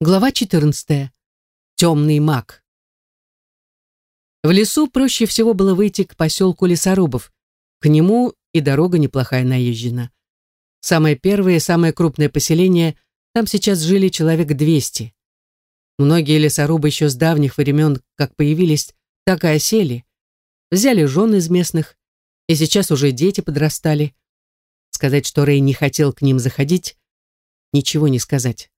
Глава 14. Темный маг. В лесу проще всего было выйти к поселку лесорубов. К нему и дорога неплохая наезжена. Самое первое и самое крупное поселение, там сейчас жили человек 200. Многие лесорубы еще с давних времен, как появились, так и осели. Взяли жен из местных, и сейчас уже дети подрастали. Сказать, что Рэй не хотел к ним заходить, ничего не сказать.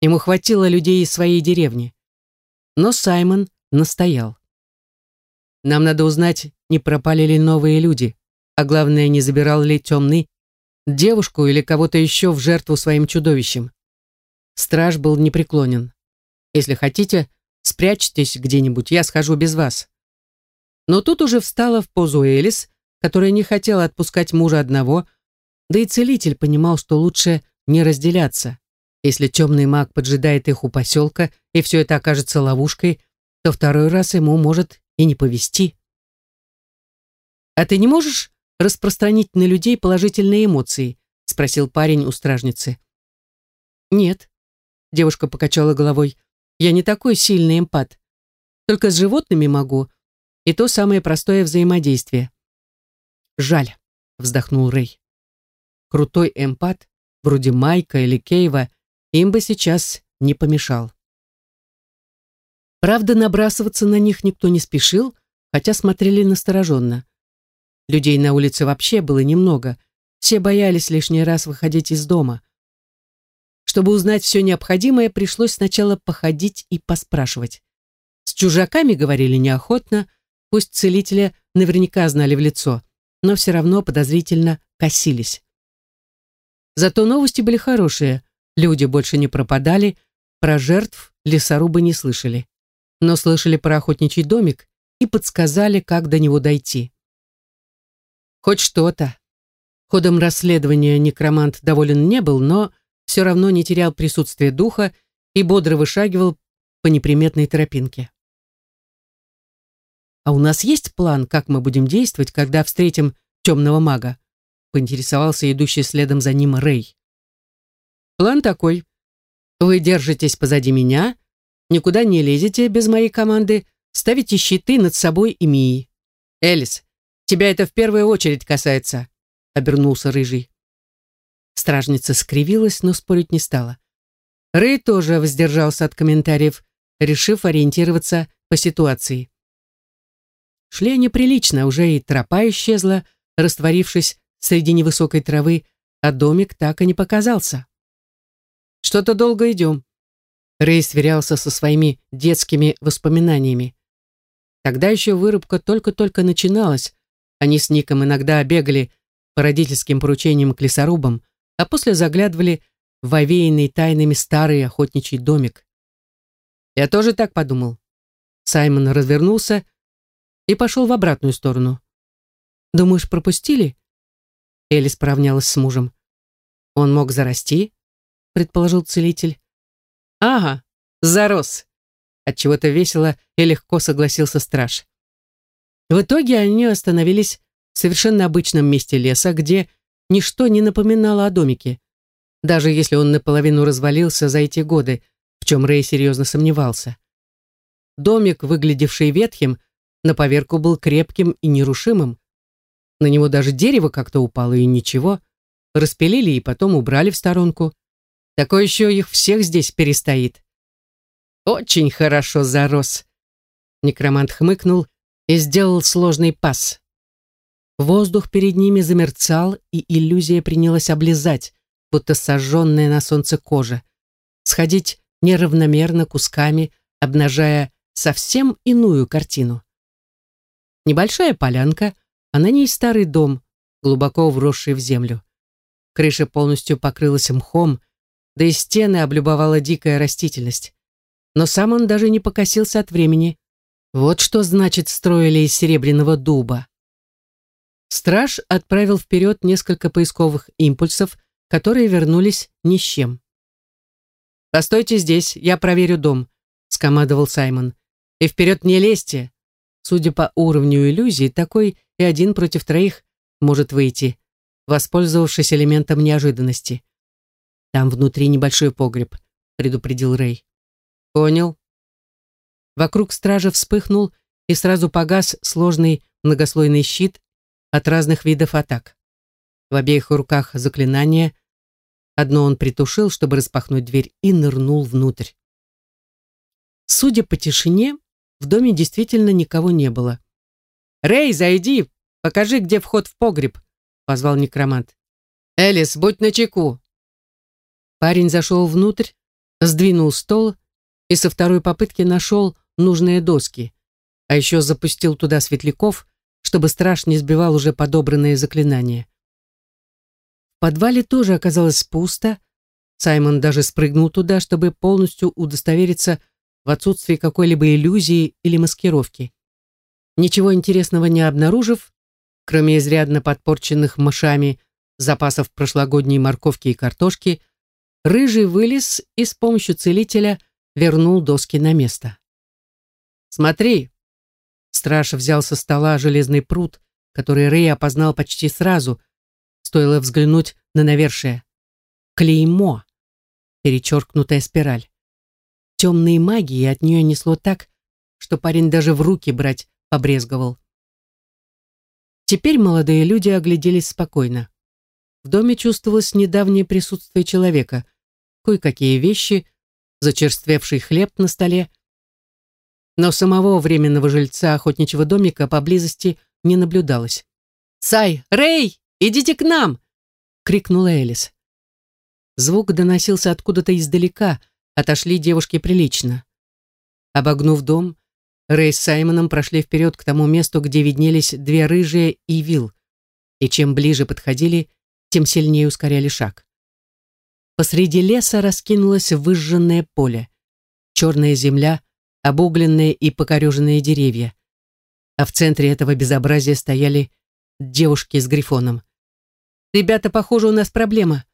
Ему хватило людей из своей деревни. Но Саймон настоял. Нам надо узнать, не пропали ли новые люди, а главное, не забирал ли темный девушку или кого-то еще в жертву своим чудовищем. Страж был непреклонен. Если хотите, спрячьтесь где-нибудь, я схожу без вас. Но тут уже встала в позу Элис, которая не хотела отпускать мужа одного, да и целитель понимал, что лучше не разделяться. Если темный маг поджидает их у поселка, и все это окажется ловушкой, то второй раз ему может и не повезти. «А ты не можешь распространить на людей положительные эмоции?» — спросил парень у стражницы. «Нет», — девушка покачала головой, — «я не такой сильный эмпат. Только с животными могу, и то самое простое взаимодействие». «Жаль», — вздохнул Рэй. Крутой эмпат, вроде Майка или Кейва, им бы сейчас не помешал. Правда, набрасываться на них никто не спешил, хотя смотрели настороженно. Людей на улице вообще было немного, все боялись лишний раз выходить из дома. Чтобы узнать все необходимое, пришлось сначала походить и поспрашивать. С чужаками говорили неохотно, пусть целителя наверняка знали в лицо, но все равно подозрительно косились. Зато новости были хорошие. Люди больше не пропадали, про жертв лесорубы не слышали. Но слышали про охотничий домик и подсказали, как до него дойти. Хоть что-то. Ходом расследования некромант доволен не был, но все равно не терял присутствие духа и бодро вышагивал по неприметной тропинке. «А у нас есть план, как мы будем действовать, когда встретим темного мага?» поинтересовался идущий следом за ним Рэй. План такой. Вы держитесь позади меня, никуда не лезете без моей команды, ставите щиты над собой и Мией. Элис, тебя это в первую очередь касается, обернулся Рыжий. Стражница скривилась, но спорить не стала. Рэй тоже воздержался от комментариев, решив ориентироваться по ситуации. Шли они прилично, уже и тропа исчезла, растворившись среди невысокой травы, а домик так и не показался. Что-то долго идем. Рэй сверялся со своими детскими воспоминаниями. Тогда еще вырубка только-только начиналась. Они с Ником иногда бегали по родительским поручениям к лесорубам, а после заглядывали в овеянный тайнами старый охотничий домик. Я тоже так подумал. Саймон развернулся и пошел в обратную сторону. «Думаешь, пропустили?» Элис поравнялась с мужем. «Он мог зарасти, предположил целитель. Ага, зарос. Отчего-то весело и легко согласился страж. В итоге они остановились в совершенно обычном месте леса, где ничто не напоминало о домике. Даже если он наполовину развалился за эти годы, в чем Рэй серьезно сомневался. Домик, выглядевший ветхим, на поверку был крепким и нерушимым. На него даже дерево как-то упало, и ничего. Распилили и потом убрали в сторонку. Такой еще их всех здесь перестоит. Очень хорошо зарос. Некромант хмыкнул и сделал сложный пас. Воздух перед ними замерцал, и иллюзия принялась облизать, будто сожженная на солнце кожа, сходить неравномерно кусками, обнажая совсем иную картину. Небольшая полянка, а на ней старый дом, глубоко вросший в землю. Крыша полностью покрылась мхом, да и стены облюбовала дикая растительность. Но сам он даже не покосился от времени. Вот что значит строили из серебряного дуба. Страж отправил вперед несколько поисковых импульсов, которые вернулись ни с чем. «Постойте здесь, я проверю дом», — скомандовал Саймон. «И вперед не лезьте». Судя по уровню иллюзии, такой и один против троих может выйти, воспользовавшись элементом неожиданности. Там внутри небольшой погреб, предупредил Рэй. Понял. Вокруг стража вспыхнул и сразу погас сложный многослойный щит от разных видов атак. В обеих руках заклинание. Одно он притушил, чтобы распахнуть дверь, и нырнул внутрь. Судя по тишине, в доме действительно никого не было. «Рэй, зайди! Покажи, где вход в погреб!» — позвал некромант. «Элис, будь начеку!» Парень зашел внутрь, сдвинул стол и со второй попытки нашел нужные доски, а еще запустил туда светляков, чтобы страж не сбивал уже подобранные заклинания. В подвале тоже оказалось пусто. Саймон даже спрыгнул туда, чтобы полностью удостовериться в отсутствии какой-либо иллюзии или маскировки. Ничего интересного не обнаружив, кроме изрядно подпорченных мышами запасов прошлогодней морковки и картошки, Рыжий вылез и с помощью целителя вернул доски на место. «Смотри!» Страж взял со стола железный пруд, который Рэй опознал почти сразу, стоило взглянуть на навершие. Клеймо. Перечеркнутая спираль. Темные магии от нее несло так, что парень даже в руки брать побрезговал. Теперь молодые люди огляделись спокойно. В доме чувствовалось недавнее присутствие человека, кое-какие вещи, зачерствевший хлеб на столе. Но самого временного жильца охотничьего домика поблизости не наблюдалось. «Сай! Рэй! Идите к нам!» — крикнула Элис. Звук доносился откуда-то издалека, отошли девушки прилично. Обогнув дом, Рэй с Саймоном прошли вперед к тому месту, где виднелись две рыжие и вил, и чем ближе подходили, тем сильнее ускоряли шаг. Посреди леса раскинулось выжженное поле, черная земля, обугленные и покореженные деревья. А в центре этого безобразия стояли девушки с грифоном. «Ребята, похоже, у нас проблема».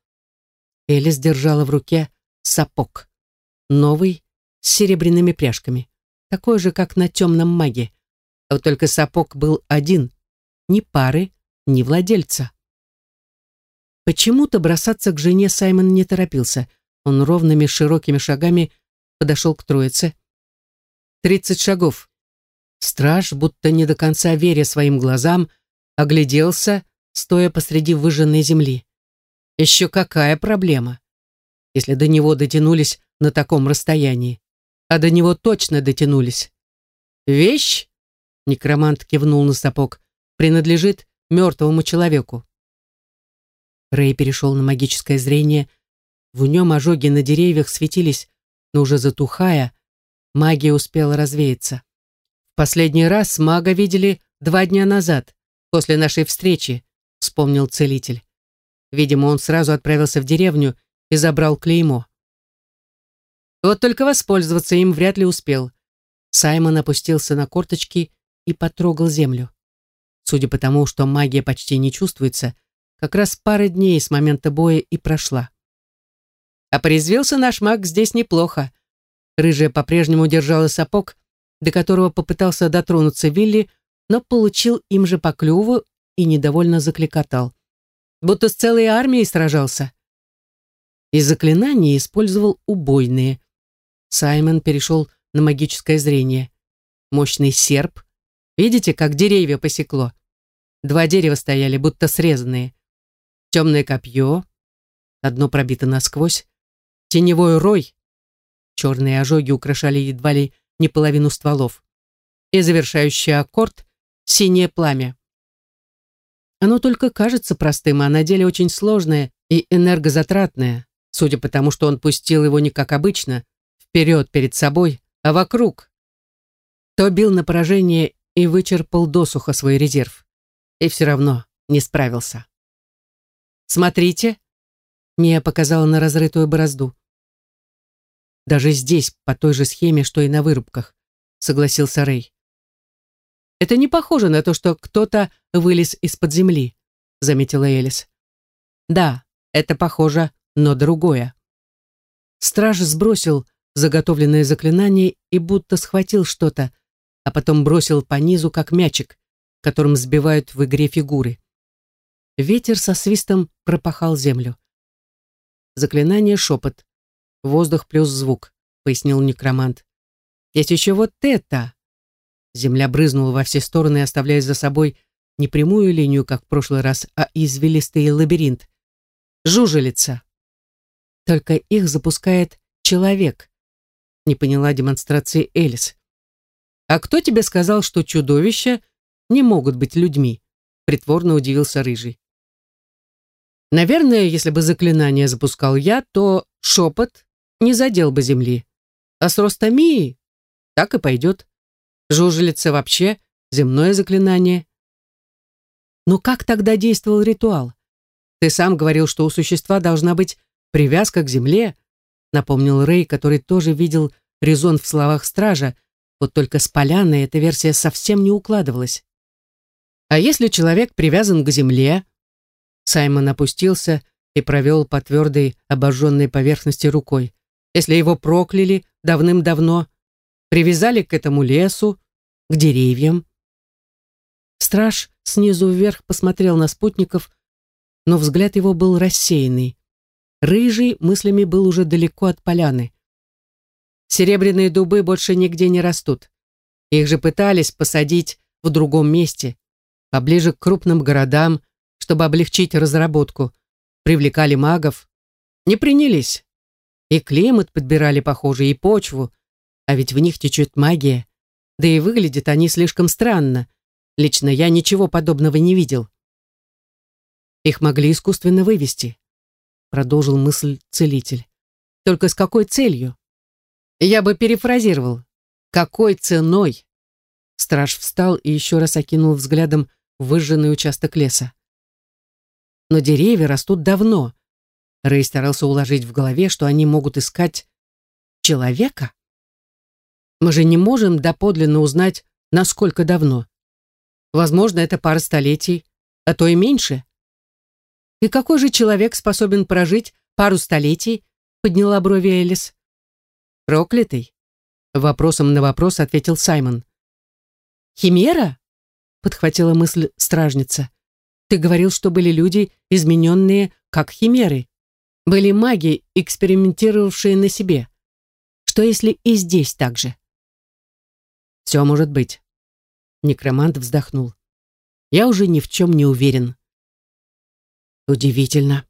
Элис держала в руке сапог. Новый, с серебряными пряжками. Такой же, как на темном маге. А вот только сапог был один. Ни пары, ни владельца. Почему-то бросаться к жене Саймон не торопился. Он ровными широкими шагами подошел к троице. Тридцать шагов. Страж, будто не до конца веря своим глазам, огляделся, стоя посреди выжженной земли. Еще какая проблема, если до него дотянулись на таком расстоянии. А до него точно дотянулись. Вещь, некромант кивнул на сапог, принадлежит мертвому человеку. Рэй перешел на магическое зрение. В нем ожоги на деревьях светились, но уже затухая, магия успела развеяться. Последний раз мага видели два дня назад, после нашей встречи, вспомнил целитель. Видимо, он сразу отправился в деревню и забрал клеймо. Вот только воспользоваться им вряд ли успел. Саймон опустился на корточки и потрогал землю. Судя по тому, что магия почти не чувствуется, как раз пара дней с момента боя и прошла. А порезвился наш маг здесь неплохо. Рыжая по-прежнему держала сапог, до которого попытался дотронуться Вилли, но получил им же по клюву и недовольно закликотал. Будто с целой армией сражался. И заклинания использовал убойные. Саймон перешел на магическое зрение. Мощный серп. Видите, как деревья посекло? Два дерева стояли, будто срезанные темное копье, одно пробито насквозь, теневой рой, черные ожоги украшали едва ли не половину стволов, и завершающий аккорд — синее пламя. Оно только кажется простым, а на деле очень сложное и энергозатратное, судя по тому, что он пустил его не как обычно, вперед перед собой, а вокруг. То бил на поражение и вычерпал досуха свой резерв. И все равно не справился. Смотрите!» Мия показала на разрытую борозду. «Даже здесь, по той же схеме, что и на вырубках», согласился Рэй. «Это не похоже на то, что кто-то вылез из-под земли», заметила Элис. «Да, это похоже, но другое». Страж сбросил заготовленное заклинание и будто схватил что-то, а потом бросил по низу, как мячик, которым сбивают в игре фигуры. Ветер со свистом пропахал землю. Заклинание шепот. Воздух плюс звук. пояснил некромант. «Есть еще вот это!» Земля брызнула во все стороны, оставляя за собой не прямую линию, как в прошлый раз, а извилистый лабиринт. Жужелица. Только их запускает человек. Не поняла демонстрации Элис. «А кто тебе сказал, что чудовища не могут быть людьми?» Притворно удивился Рыжий. Наверное, если бы заклинание запускал я, то шепот не задел бы земли. А с ростомией так и пойдет. Жужелица вообще земное заклинание. Но как тогда действовал ритуал? Ты сам говорил, что у существа должна быть привязка к земле, напомнил Рэй, который тоже видел резон в словах стража, вот только с поляной эта версия совсем не укладывалась. А если человек привязан к земле? Саймон опустился и провел по твердой обожженной поверхности рукой. Если его прокляли давным-давно, привязали к этому лесу, к деревьям. Страж снизу вверх посмотрел на спутников, но взгляд его был рассеянный. Рыжий мыслями был уже далеко от поляны. Серебряные дубы больше нигде не растут. Их же пытались посадить в другом месте, поближе к крупным городам, чтобы облегчить разработку. Привлекали магов. Не принялись. И климат подбирали похожий, и почву. А ведь в них течет магия. Да и выглядят они слишком странно. Лично я ничего подобного не видел. Их могли искусственно вывести, продолжил мысль целитель. Только с какой целью? Я бы перефразировал. Какой ценой? Страж встал и еще раз окинул взглядом выжженный участок леса. Но деревья растут давно. Рэй старался уложить в голове, что они могут искать человека. Мы же не можем доподлинно узнать, насколько давно. Возможно, это пара столетий, а то и меньше. И какой же человек способен прожить пару столетий? Подняла брови Элис. Проклятый. Вопросом на вопрос ответил Саймон. Химера? Подхватила мысль стражница. Ты говорил, что были люди, измененные как химеры. Были маги, экспериментировавшие на себе. Что если и здесь так же? Все может быть. Некромант вздохнул. Я уже ни в чем не уверен. Удивительно.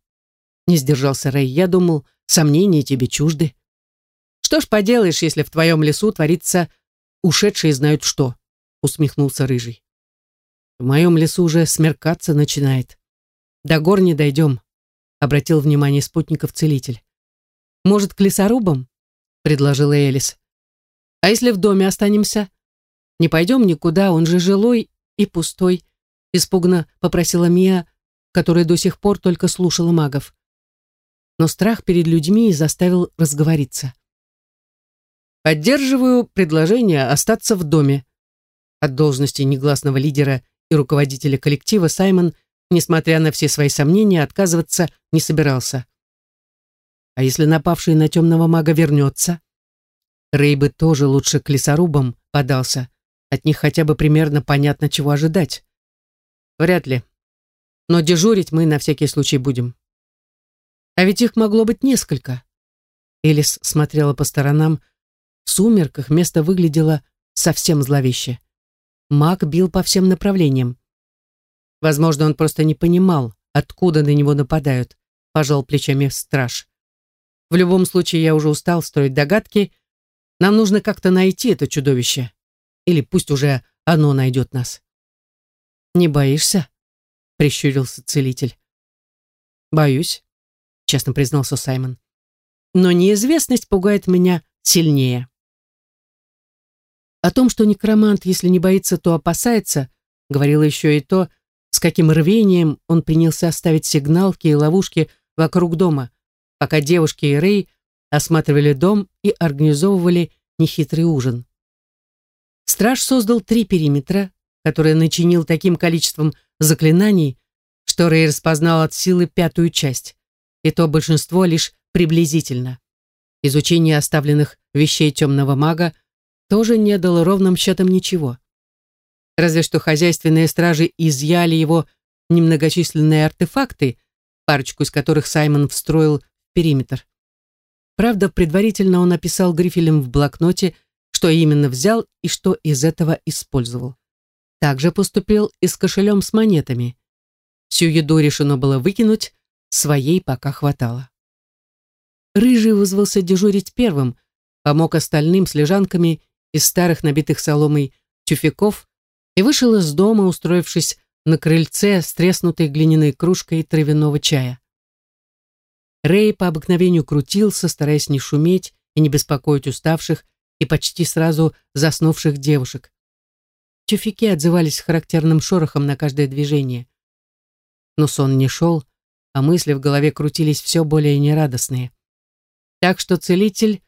Не сдержался Рэй. Я думал, сомнения тебе чужды. Что ж поделаешь, если в твоем лесу творится ушедшие знают что, усмехнулся Рыжий. В моем лесу уже смеркаться начинает. До гор не дойдем, обратил внимание спутников целитель. Может, к лесорубам? предложила Элис. А если в доме останемся? Не пойдем никуда, он же жилой и пустой, испуганно попросила Мия, которая до сих пор только слушала магов. Но страх перед людьми заставил разговориться. Поддерживаю предложение остаться в доме. От должности негласного лидера и руководителя коллектива Саймон, несмотря на все свои сомнения, отказываться не собирался. А если напавший на темного мага вернется? Рэй бы тоже лучше к лесорубам подался. От них хотя бы примерно понятно, чего ожидать. Вряд ли. Но дежурить мы на всякий случай будем. А ведь их могло быть несколько. Элис смотрела по сторонам, в сумерках место выглядело совсем зловеще. Маг бил по всем направлениям. Возможно, он просто не понимал, откуда на него нападают, пожал плечами страж. В любом случае, я уже устал строить догадки. Нам нужно как-то найти это чудовище. Или пусть уже оно найдет нас. Не боишься? Прищурился целитель. Боюсь, честно признался Саймон. Но неизвестность пугает меня сильнее. О том, что некромант, если не боится, то опасается, говорило еще и то, с каким рвением он принялся оставить сигналки и ловушки вокруг дома, пока девушки и Рэй осматривали дом и организовывали нехитрый ужин. Страж создал три периметра, которые начинил таким количеством заклинаний, что Рэй распознал от силы пятую часть, и то большинство лишь приблизительно. Изучение оставленных вещей темного мага тоже не дало ровным счетом ничего. Разве что хозяйственные стражи изъяли его немногочисленные артефакты, парочку из которых Саймон встроил в периметр. Правда, предварительно он описал грифелем в блокноте, что именно взял и что из этого использовал. Также поступил и с кошелем с монетами. Всю еду решено было выкинуть, своей пока хватало. Рыжий вызвался дежурить первым, помог остальным с лежанками из старых набитых соломой тюфяков и вышел из дома, устроившись на крыльце с треснутой глиняной кружкой травяного чая. Рэй по обыкновению крутился, стараясь не шуметь и не беспокоить уставших и почти сразу заснувших девушек. Тюфяки отзывались характерным шорохом на каждое движение. Но сон не шел, а мысли в голове крутились все более нерадостные. Так что целитель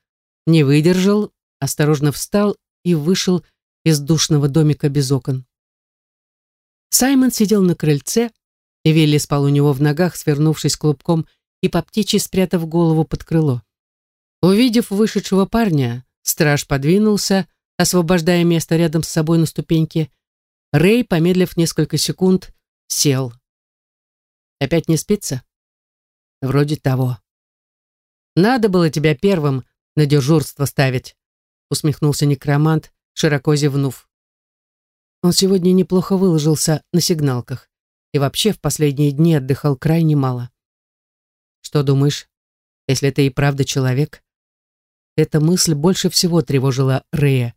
не выдержал, осторожно встал и вышел из душного домика без окон. Саймон сидел на крыльце, и Вилли спал у него в ногах, свернувшись клубком и по птичьи спрятав голову под крыло. Увидев вышедшего парня, страж подвинулся, освобождая место рядом с собой на ступеньке. Рэй, помедлив несколько секунд, сел. «Опять не спится?» «Вроде того». «Надо было тебя первым на дежурство ставить», усмехнулся некромант, широко зевнув. Он сегодня неплохо выложился на сигналках и вообще в последние дни отдыхал крайне мало. Что думаешь, если ты и правда человек? Эта мысль больше всего тревожила Рея.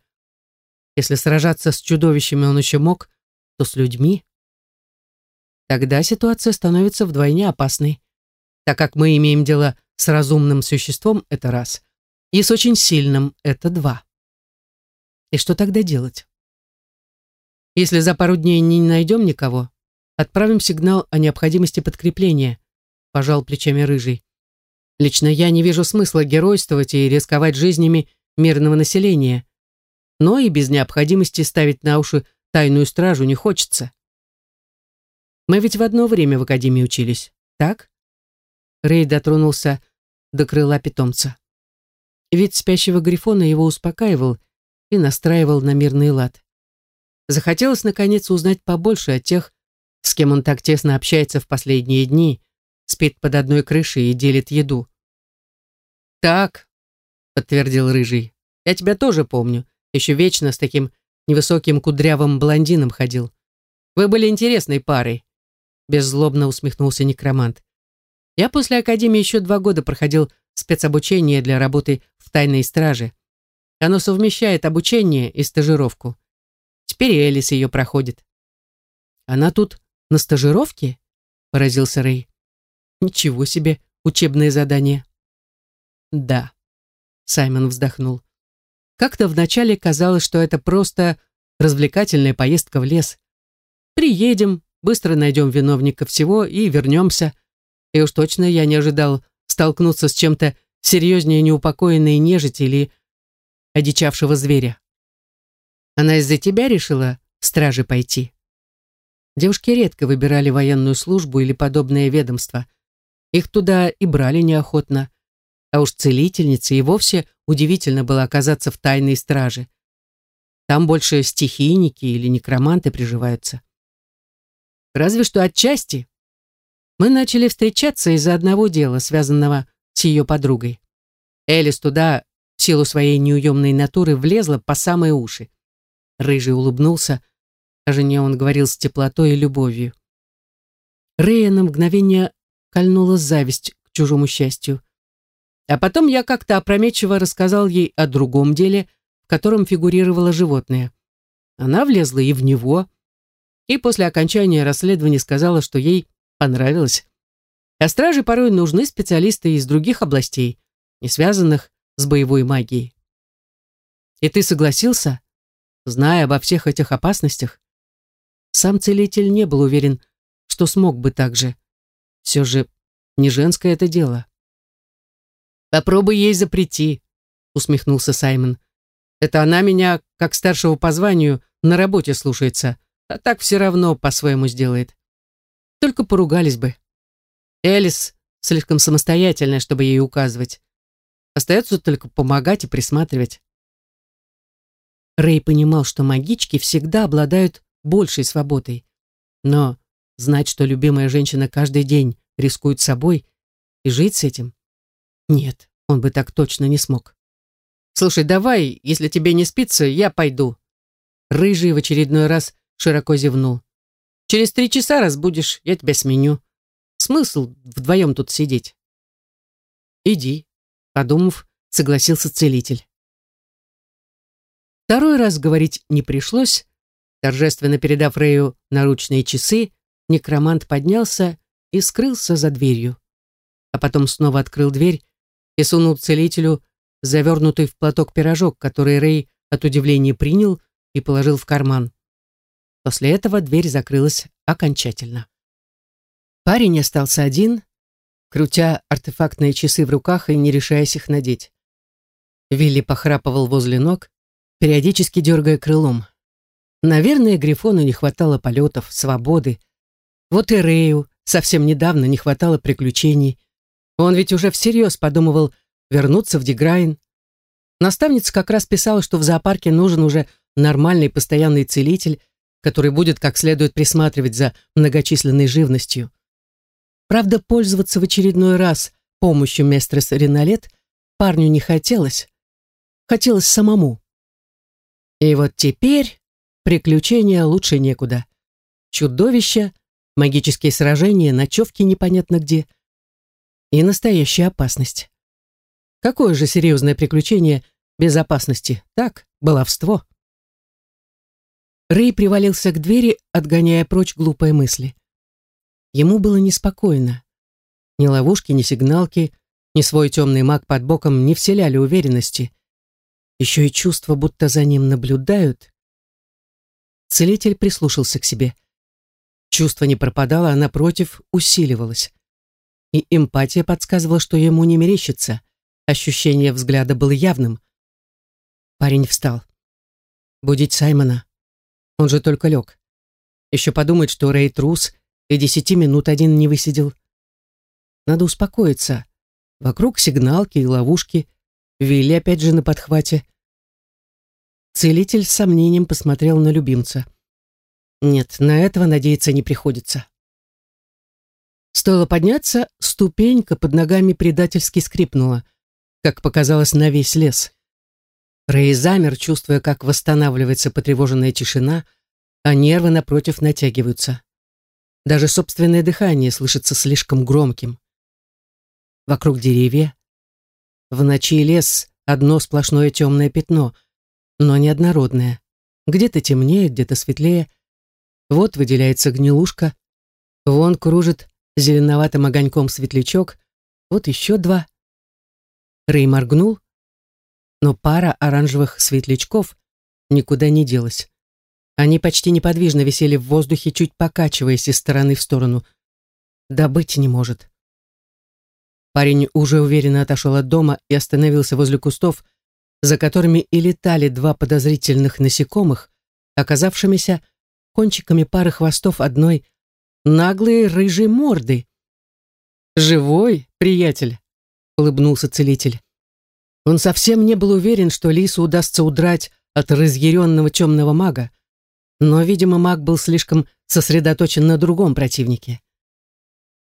Если сражаться с чудовищами он еще мог, то с людьми? Тогда ситуация становится вдвойне опасной, так как мы имеем дело с разумным существом, это раз, и с очень сильным, это два. И что тогда делать? Если за пару дней не найдем никого, отправим сигнал о необходимости подкрепления, пожал плечами рыжий. Лично я не вижу смысла геройствовать и рисковать жизнями мирного населения. Но и без необходимости ставить на уши тайную стражу не хочется. Мы ведь в одно время в академии учились, так? Рэй дотронулся до крыла питомца. Вид спящего грифона его успокаивал и настраивал на мирный лад. Захотелось, наконец, узнать побольше о тех, с кем он так тесно общается в последние дни, спит под одной крышей и делит еду. «Так», — подтвердил Рыжий, — «я тебя тоже помню. Еще вечно с таким невысоким кудрявым блондином ходил. Вы были интересной парой», — беззлобно усмехнулся некромант. «Я после академии еще два года проходил спецобучение для работы в тайной страже. Оно совмещает обучение и стажировку. Теперь Элис ее проходит». «Она тут на стажировке?» — поразился Рэй. Ничего себе учебное задание. Да, Саймон вздохнул. Как-то вначале казалось, что это просто развлекательная поездка в лес. Приедем, быстро найдем виновника всего и вернемся. И уж точно я не ожидал столкнуться с чем-то серьезнее неупокоенной нежити или одичавшего зверя. Она из-за тебя решила стражи пойти? Девушки редко выбирали военную службу или подобное ведомство – их туда и брали неохотно. А уж целительнице и вовсе удивительно было оказаться в тайной страже. Там больше стихийники или некроманты приживаются. Разве что отчасти. Мы начали встречаться из-за одного дела, связанного с ее подругой. Элис туда, в силу своей неуемной натуры, влезла по самые уши. Рыжий улыбнулся, о жене он говорил с теплотой и любовью. Рэя на мгновение кольнула зависть к чужому счастью. А потом я как-то опрометчиво рассказал ей о другом деле, в котором фигурировало животное. Она влезла и в него, и после окончания расследования сказала, что ей понравилось. А страже порой нужны специалисты из других областей, не связанных с боевой магией. И ты согласился, зная обо всех этих опасностях? Сам целитель не был уверен, что смог бы так же. Все же не женское это дело. «Попробуй ей запрети», — усмехнулся Саймон. «Это она меня, как старшего по званию, на работе слушается, а так все равно по-своему сделает. Только поругались бы. Элис слишком самостоятельная, чтобы ей указывать. Остается только помогать и присматривать». Рэй понимал, что магички всегда обладают большей свободой. Но знать, что любимая женщина каждый день рискует собой и жить с этим? Нет, Он бы так точно не смог. «Слушай, давай, если тебе не спится, я пойду». Рыжий в очередной раз широко зевнул. «Через три часа разбудишь, я тебя сменю. Смысл вдвоем тут сидеть?» «Иди», — подумав, согласился целитель. Второй раз говорить не пришлось. Торжественно передав Рэю наручные часы, некромант поднялся и скрылся за дверью. А потом снова открыл дверь и сунул целителю завернутый в платок пирожок, который Рэй от удивления принял и положил в карман. После этого дверь закрылась окончательно. Парень остался один, крутя артефактные часы в руках и не решаясь их надеть. Вилли похрапывал возле ног, периодически дергая крылом. Наверное, Грифону не хватало полетов, свободы. Вот и Рэю совсем недавно не хватало приключений. Он ведь уже всерьез подумывал вернуться в Деграйн. Наставница как раз писала, что в зоопарке нужен уже нормальный постоянный целитель, который будет как следует присматривать за многочисленной живностью. Правда, пользоваться в очередной раз помощью местрес Ринолет парню не хотелось. Хотелось самому. И вот теперь приключения лучше некуда. Чудовища, магические сражения, ночевки непонятно где. И настоящая опасность. Какое же серьезное приключение без опасности? Так, баловство. Рэй привалился к двери, отгоняя прочь глупые мысли. Ему было неспокойно. Ни ловушки, ни сигналки, ни свой темный маг под боком не вселяли уверенности. Еще и чувство, будто за ним наблюдают. Целитель прислушался к себе. Чувство не пропадало, а напротив усиливалось. И эмпатия подсказывала, что ему не мерещится. Ощущение взгляда было явным. Парень встал. Будить Саймона. Он же только лег. Еще подумать, что Рэй трус и десяти минут один не высидел. Надо успокоиться. Вокруг сигналки и ловушки. Вилли опять же на подхвате. Целитель с сомнением посмотрел на любимца. Нет, на этого надеяться не приходится. Стоило подняться, ступенька под ногами предательски скрипнула, как показалось, на весь лес. Рэй замер, чувствуя, как восстанавливается потревоженная тишина, а нервы напротив натягиваются. Даже собственное дыхание слышится слишком громким. Вокруг деревья. В ночи лес — одно сплошное темное пятно, но неоднородное. Где-то темнее, где-то светлее. Вот выделяется гнилушка. Вон кружит зеленоватым огоньком светлячок. Вот еще два. Рэй моргнул, но пара оранжевых светлячков никуда не делась. Они почти неподвижно висели в воздухе, чуть покачиваясь из стороны в сторону. Да быть не может. Парень уже уверенно отошел от дома и остановился возле кустов, за которыми и летали два подозрительных насекомых, оказавшимися кончиками пары хвостов одной наглой рыжей морды. «Живой, приятель?» — улыбнулся целитель. Он совсем не был уверен, что Лису удастся удрать от разъяренного темного мага, но, видимо, маг был слишком сосредоточен на другом противнике.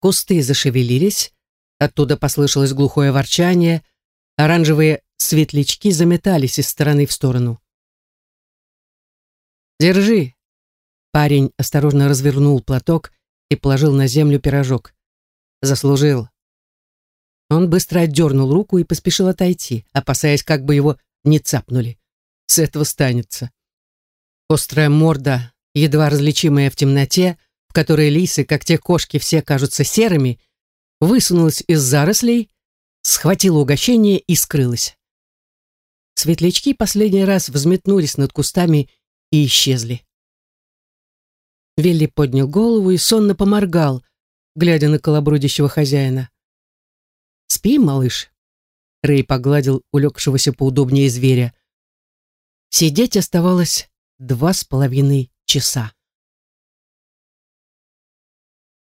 Кусты зашевелились, оттуда послышалось глухое ворчание, оранжевые светлячки заметались из стороны в сторону. «Держи!» Парень осторожно развернул платок и положил на землю пирожок. «Заслужил!» Он быстро отдернул руку и поспешил отойти, опасаясь, как бы его не цапнули. С этого станется. Острая морда, едва различимая в темноте, в которой лисы, как те кошки, все кажутся серыми, высунулась из зарослей, схватила угощение и скрылась. Светлячки последний раз взметнулись над кустами и исчезли. Велли поднял голову и сонно поморгал, глядя на колобродящего хозяина. «Спи, малыш», — Рэй погладил улегшегося поудобнее зверя. Сидеть оставалось два с половиной часа.